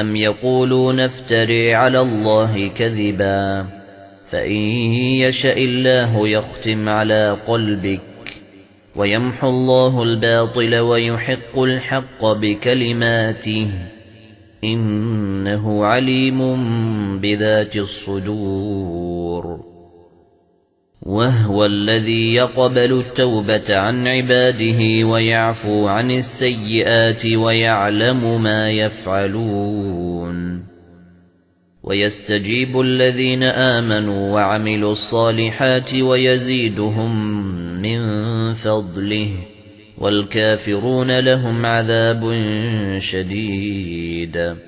أَمْ يَقُولُونَ افْتَرِي عَلَى اللَّهِ كَذِبًا فَإِن يَشَأِ اللَّهُ يَخْتِمْ عَلَى قَلْبِكَ وَيَمْحُو اللَّهُ الْبَاطِلَ وَيُحِقُّ الْحَقَّ بِكَلِمَاتِهِ إِنَّهُ عَلِيمٌ بِذَاتِ الصُّدُورِ وَهُوَ الَّذِي يَقْبَلُ التَّوْبَةَ عَن عِبَادِهِ وَيَعْفُو عَنِ السَّيِّئَاتِ وَيَعْلَمُ مَا يَفْعَلُونَ. وَيَسْتَجِيبُ الَّذِينَ آمَنُوا وَعَمِلُوا الصَّالِحَاتِ وَيَزِيدُهُم مِّن فَضْلِهِ وَالْكَافِرُونَ لَهُمْ عَذَابٌ شَدِيدٌ.